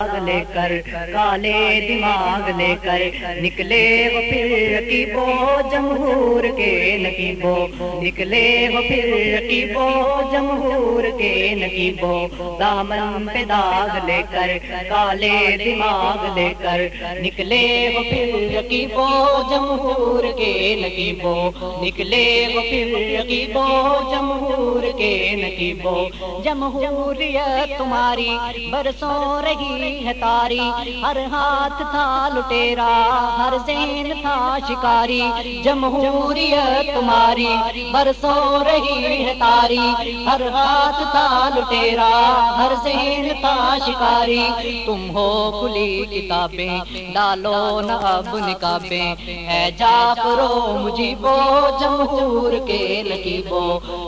لے کر، کالے دماغ لے کر، نکلے وہ پھر رقیبو جمہور کے نقیبو، نکلے وہ پھر رقیبو جمہور کے نقیبو، دامن پہ داغ لے کر، کالے دماغ لے کر، نکلے وہ پھر رقیبو جمہور کے نقیبو، نکلے وہ پھر رقیبو جمہور کے نقیبو، جمہوریت تمہاری برسوں رہی ہے تاری، ہر ہاتھ تھا لٹیرا، ہر زین تھا شکاری، جمہوریت تمہاری، برسوں رہی ہے تاری، ہر ہاتھ تھا لٹیرا، ہر زین تھا شکاری، تم ہو کھلی کتابیں، ڈالو نہ اب نکابیں اے جا کرو مجھے بو جمہور کے نکیبو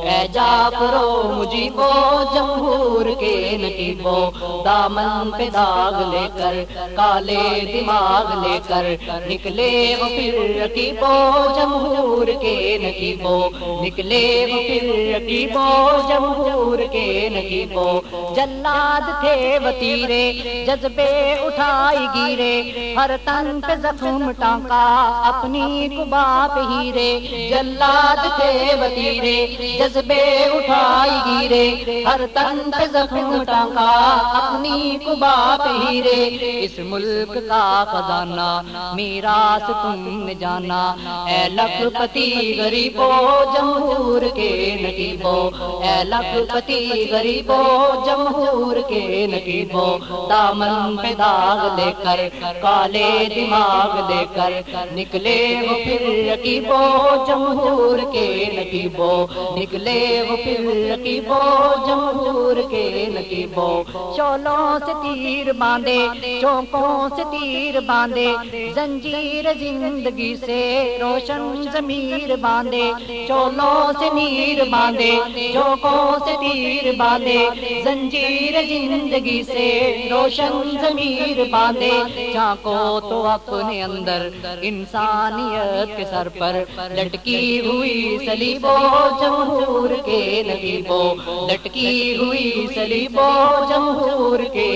اے جا کرو مجھے بو جمہور کے نکیبو دامن پہ دا دماغ لے کر، کالے دماغ لے کر نکلے وہ پھر رقیبو جمہور کے نقیبو، نکلے وہ پھر رقیبو جمہور کے نقیبو۔ جلاد تھے وتیرے جذبے اٹھائی گیرے۔ ہر تن پہ زخم ٹانکا، اپنی کباب ہیرے۔ جلاد تھے وتیرے جذبے اٹھائی گیرے۔ ہر تن پہ زخم ٹانکا، اپنی کباب ہیرے اس ملک کا خزانہ، میراث تم نے جانا۔ اے لکھ پتی غریبو، جمہور کے نقیبو۔ اے لکھ پتی غریبو، جمہور کے نقیبو۔ دامن پہ داغ لے کر، کالے دماغ لے کر۔ نکلے وہ پھر رقیبو، جمہور کے نقیبو۔ نکلے وہ پھر رقیبو، جمہور کے نقیبو۔ چولوں سے تیر تیر باندھے چوکوں سے تیر باندھے زنجیر زندگی سے روشن ضمیر باندھے چولوں سے نیر باندھے چوکوں سے تیر باندھے زنجیر زندگی سے روشن ضمیر باندھے چاکو تو اپنے اندر انسانیت کے سر پر لٹکی ہوئی سلیبو جمہور کے نقیبو لٹکی ہوئی سلیبو جمہور کے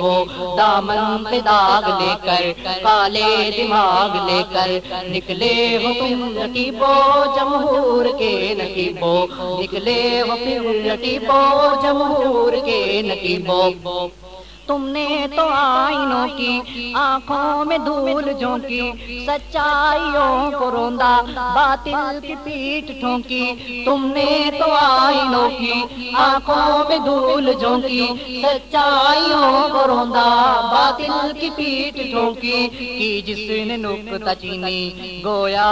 کو دامن پہ داغ لے کر، کالے دماغ لے کر، نکلے وہ تم رقیبو جمہور کے نقیبو، نکلے وہ پھر رقیبو جمہور کے نقیبو۔ تم نے تو آئینوں کی آنکھوں میں دھول جھونکی سچائیوں کو روندا باطل کی پیٹ ٹھونکی تم نے تو آئینوں کی آنکھوں میں دھول جھونکی سچائیوں کو روندا باطل کی پیٹ ٹھونکی کی جس نے نکتا چینی گویا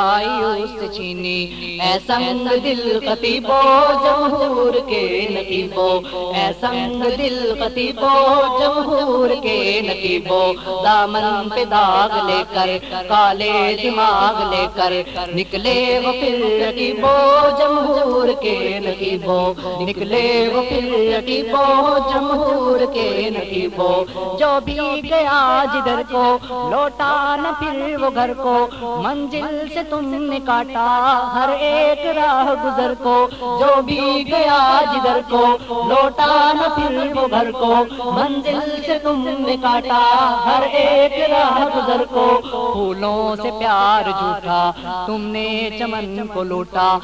اس سے چینی اے سنگ دل قطیبو جمہور کے نقیبو اے سنگ دل قطیبو جمہور جمہور کے نقیبو دامن پہ داغ لے کر، کالے دماغ لے کر نکلے وہ پھر رقیبو جمہور کے نقیبو نکلے وہ پھر رقیبو جمہور کے نقیبو جو بھی گیا جدھر کو، لوٹا نہ پھر وہ گھر کو، منزل سے تم نے کاٹا ہر ایک راہ گزر کو۔ جو بھی گیا جدھر کو، لوٹا نہ پھر وہ گھر کو، منزل سے تم نے کاٹا، ہر ایک راہ گزر کو پھولوں سے پیار جھوٹا۔ تم نے چمن کو لوٹا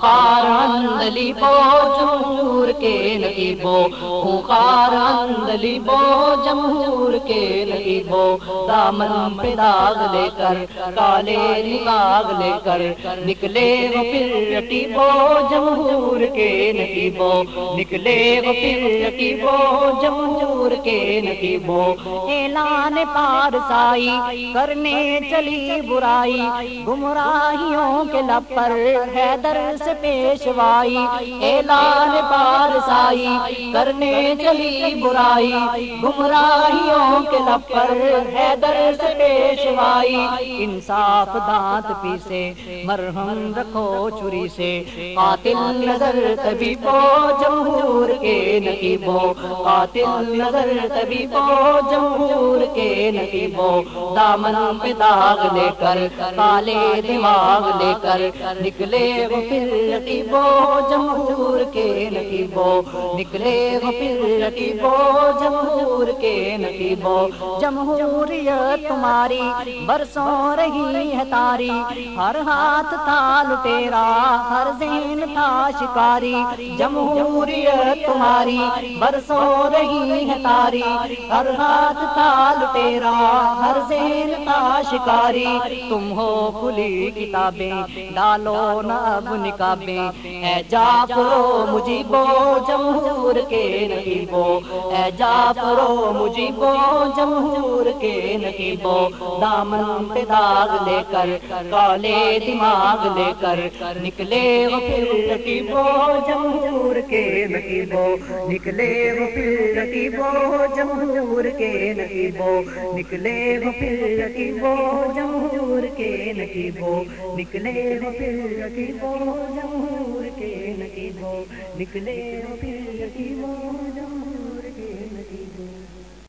خار اندلی بو جمہور کے نقیبو۔ خار اندلی بو جمہور کے نقیبو۔ دامن پہ داغ لے کر، کالے نگاغ لے کر۔ نکلے وہ پھر رقیبو جمہور کے نقیبو۔ نکلے وہ پھر رقیبو جمہور کے نقیبو اعلان پار سائی کرنے چلی برائی۔ گمراہیوں کے لب پر حیدر سے پیشوائی اعلان پار سائی کرنے چلی برائی۔ گمراہیوں کے لب پر حیدر سے پیشوائی انصاف دانت پیسے، مرہم رکھو چوری سے۔ قاتل نظر تبھی بو جمہور نقیبو قاتل نظر تبھی بو جمہور کے نقیبو دامن پہ داغ لے کر، کالے دماغ لے کر، نکلے وہ پھر رقیبو جمہور کے نقیبو نکلے وہ پھر رقیبو جمہور کے نقیبو جمہوریت تمہاری برسوں رہی ہے تاری، ہر ہاتھ تھا لٹیرا، ہر ذہن تھا شکاری، جمہوریت تمہاری برسوں رہی ہے تاری، ہر ہاتھ تھا لٹیرا، ہر ذہن تھا شکاری، تم ہو کھلی کتابیں، ڈالو نب نکابیں۔ اے جا کرو مجھے بو جمہور کے نقیبو اے جا کرو مجھے بو جمہور کے نقیبو دامن پہ داغ لے کر، کالے دماغ لے کر، نکلے وہ پھر نقیبو جمہور کے نقیبو نکلے وہ پھر نقیبو جمہور کے نقیبو نکلے وہ پھر نقیبو جمہور کے نقیبو نکلے وہ پھر نقیبو جمہور کے نقیبو نکلے وہ پھر نقیبو